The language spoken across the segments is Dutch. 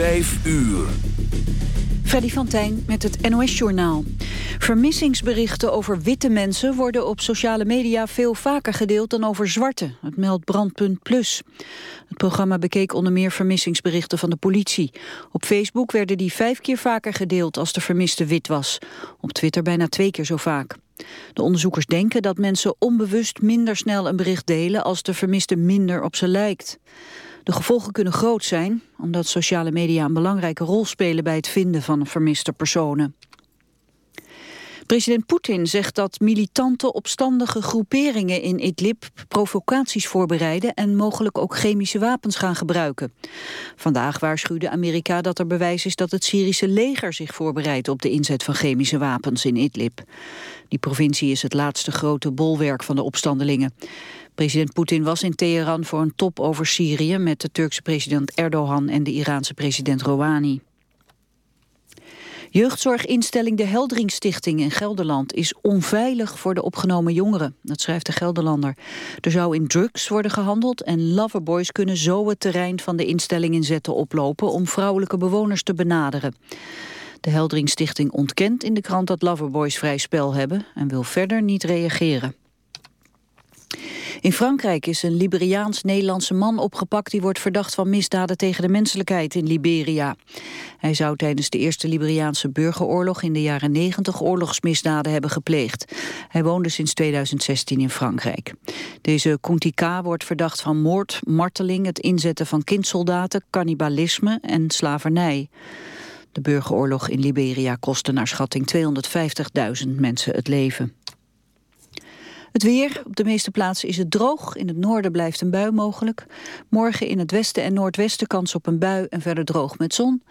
5 uur. Freddy van met het NOS-journaal. Vermissingsberichten over witte mensen worden op sociale media veel vaker gedeeld dan over zwarte. Het meldt Brandpunt Plus. Het programma bekeek onder meer vermissingsberichten van de politie. Op Facebook werden die vijf keer vaker gedeeld als de vermiste wit was. Op Twitter bijna twee keer zo vaak. De onderzoekers denken dat mensen onbewust minder snel een bericht delen als de vermiste minder op ze lijkt. De gevolgen kunnen groot zijn, omdat sociale media een belangrijke rol spelen bij het vinden van vermiste personen. President Poetin zegt dat militante opstandige groeperingen in Idlib provocaties voorbereiden en mogelijk ook chemische wapens gaan gebruiken. Vandaag waarschuwde Amerika dat er bewijs is dat het Syrische leger zich voorbereidt op de inzet van chemische wapens in Idlib. Die provincie is het laatste grote bolwerk van de opstandelingen. President Poetin was in Teheran voor een top over Syrië... met de Turkse president Erdogan en de Iraanse president Rouhani. Jeugdzorginstelling De Heldringstichting in Gelderland is onveilig voor de opgenomen jongeren. Dat schrijft de Gelderlander. Er zou in drugs worden gehandeld en loverboys kunnen zo het terrein van de instelling inzetten oplopen om vrouwelijke bewoners te benaderen. De Heldringstichting ontkent in de krant dat loverboys vrij spel hebben en wil verder niet reageren. In Frankrijk is een Liberiaans-Nederlandse man opgepakt... die wordt verdacht van misdaden tegen de menselijkheid in Liberia. Hij zou tijdens de Eerste Liberiaanse burgeroorlog... in de jaren 90 oorlogsmisdaden hebben gepleegd. Hij woonde sinds 2016 in Frankrijk. Deze Kuntika wordt verdacht van moord, marteling... het inzetten van kindsoldaten, cannibalisme en slavernij. De burgeroorlog in Liberia kostte naar schatting 250.000 mensen het leven. Het weer. Op de meeste plaatsen is het droog. In het noorden blijft een bui mogelijk. Morgen in het westen en noordwesten kans op een bui en verder droog met zon.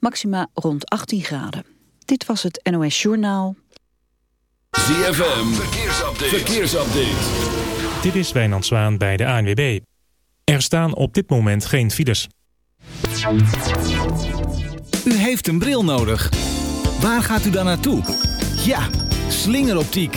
Maxima rond 18 graden. Dit was het NOS Journaal. ZFM. Verkeersupdate. Verkeersupdate. Dit is Wijnand Zwaan bij de ANWB. Er staan op dit moment geen files. U heeft een bril nodig. Waar gaat u dan naartoe? Ja, slingeroptiek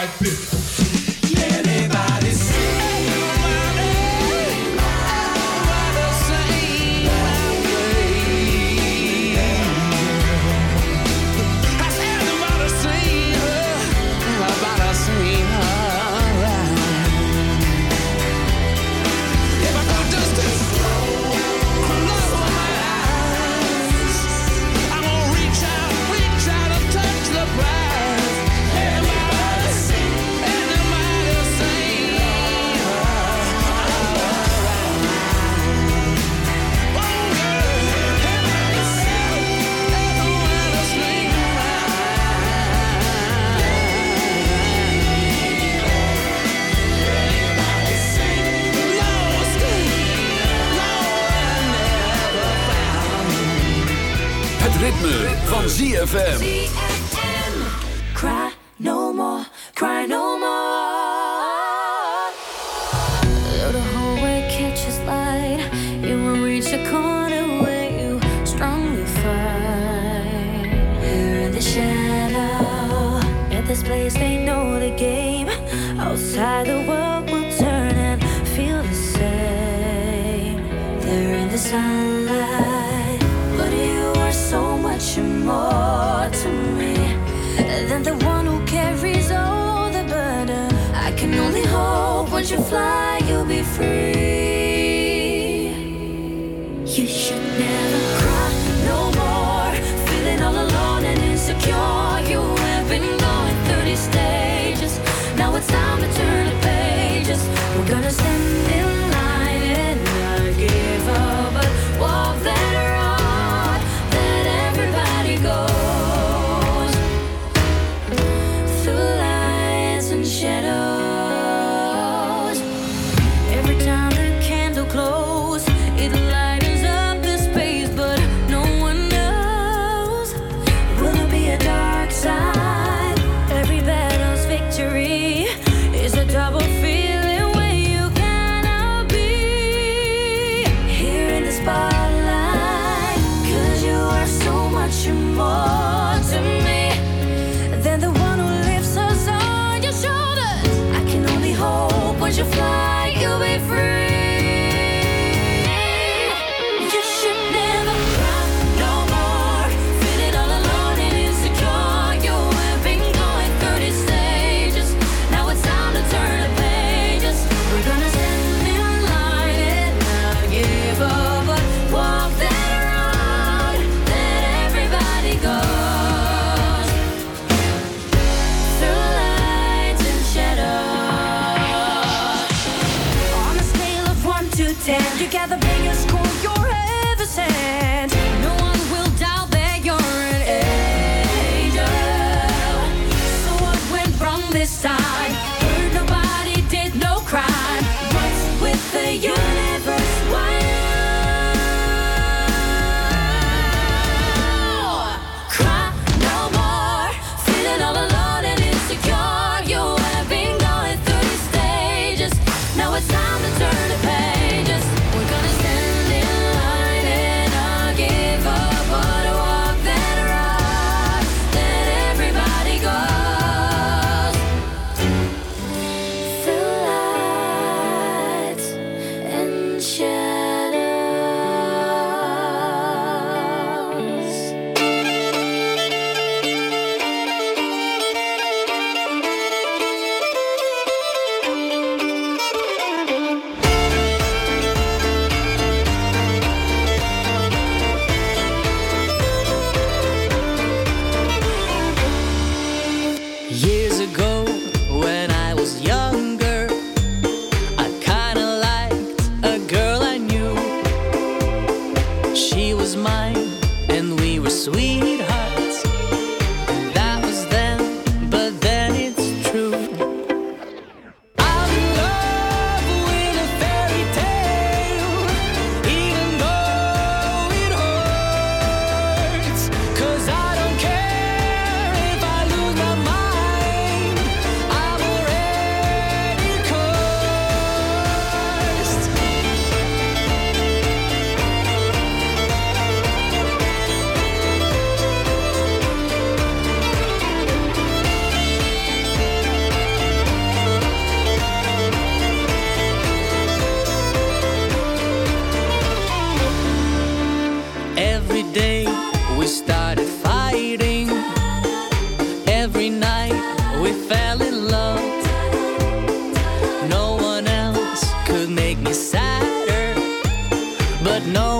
like this. Once you fly, you'll be free. You should never cry no more. Feeling all alone and insecure. You have been going 30 steps. No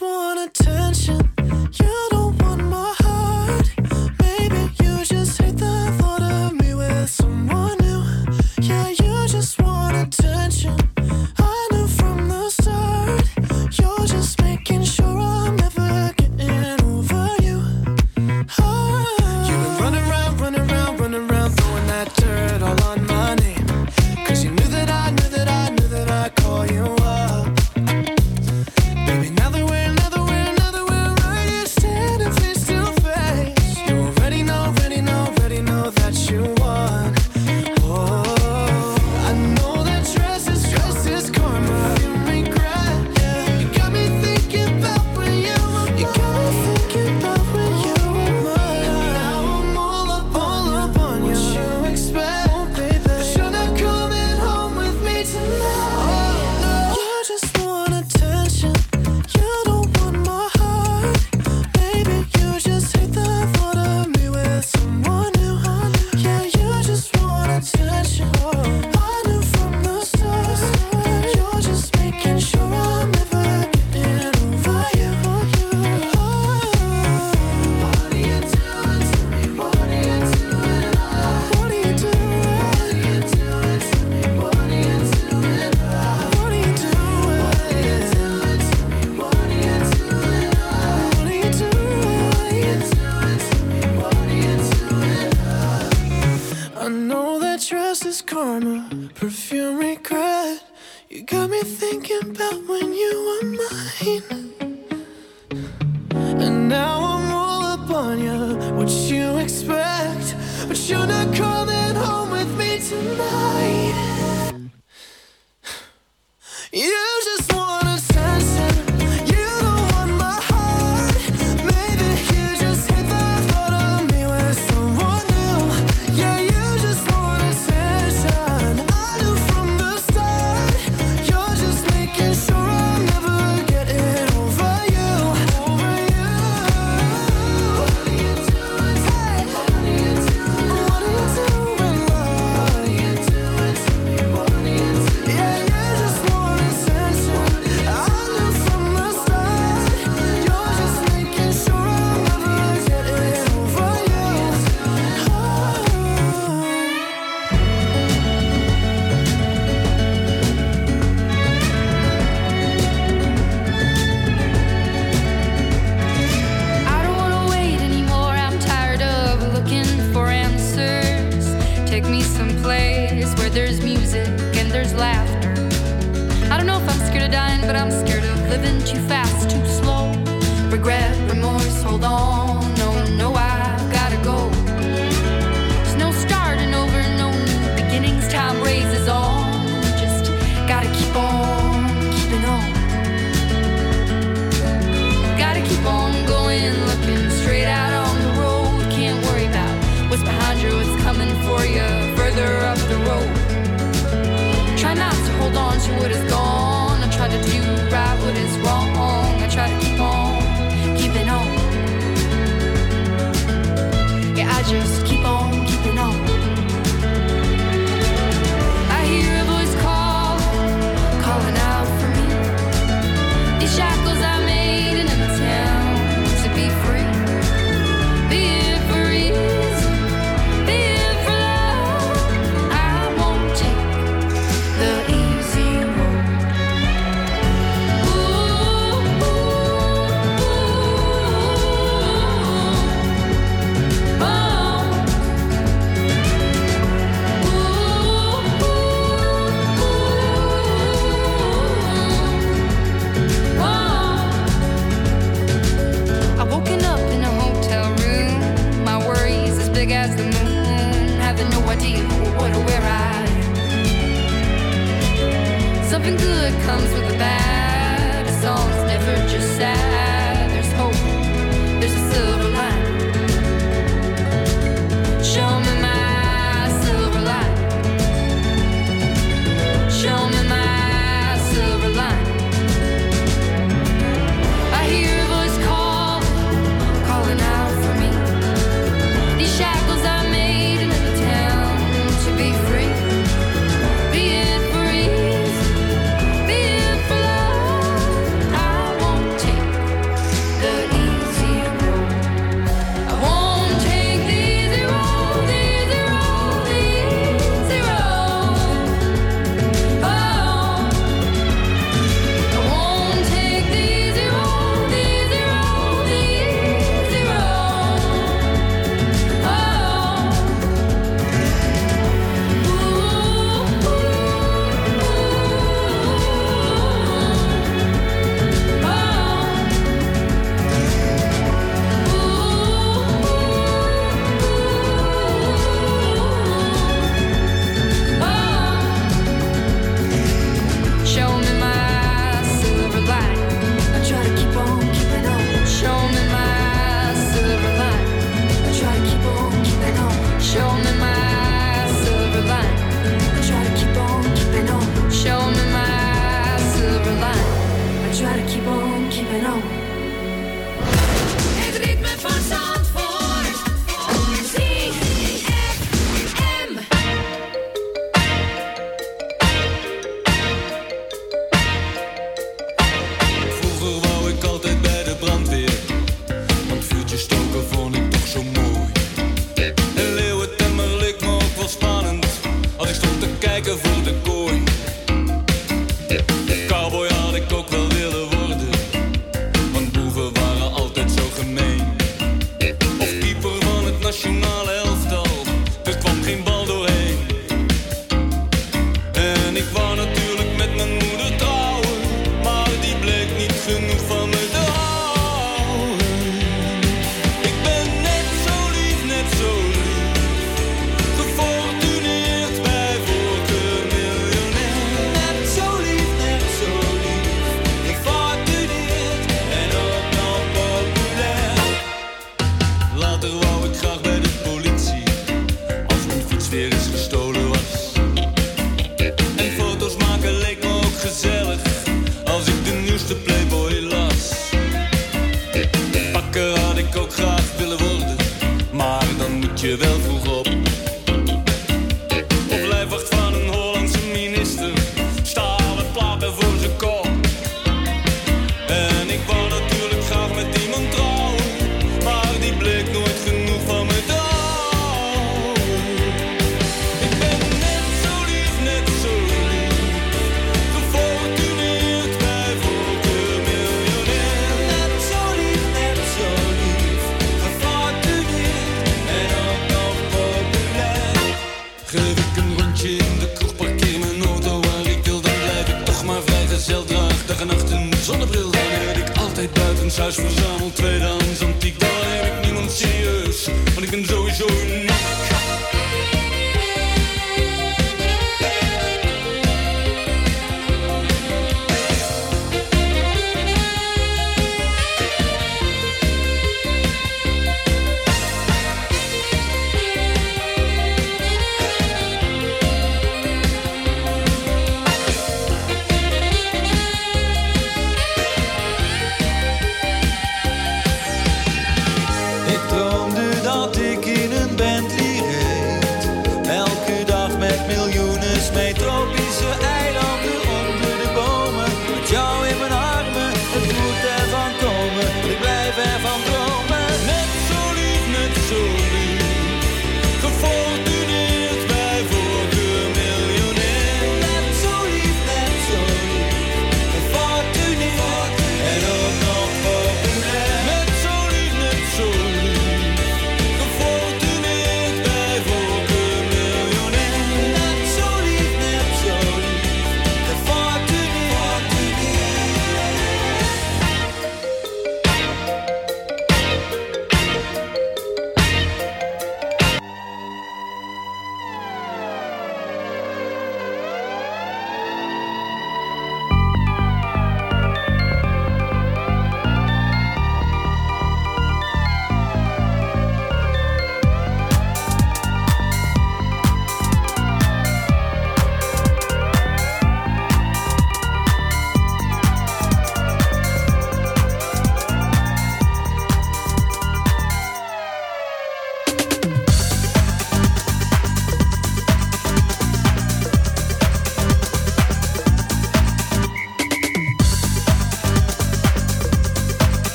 wanna turn?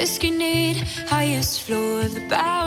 Whiskey neat, highest floor of the Bowery,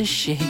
the shade.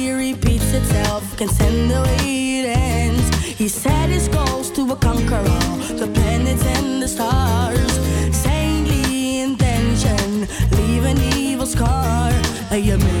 seconds and the way it ends. He set his goals to conquer all the planets and the stars. Saintly intention, leave an evil scar. Amen.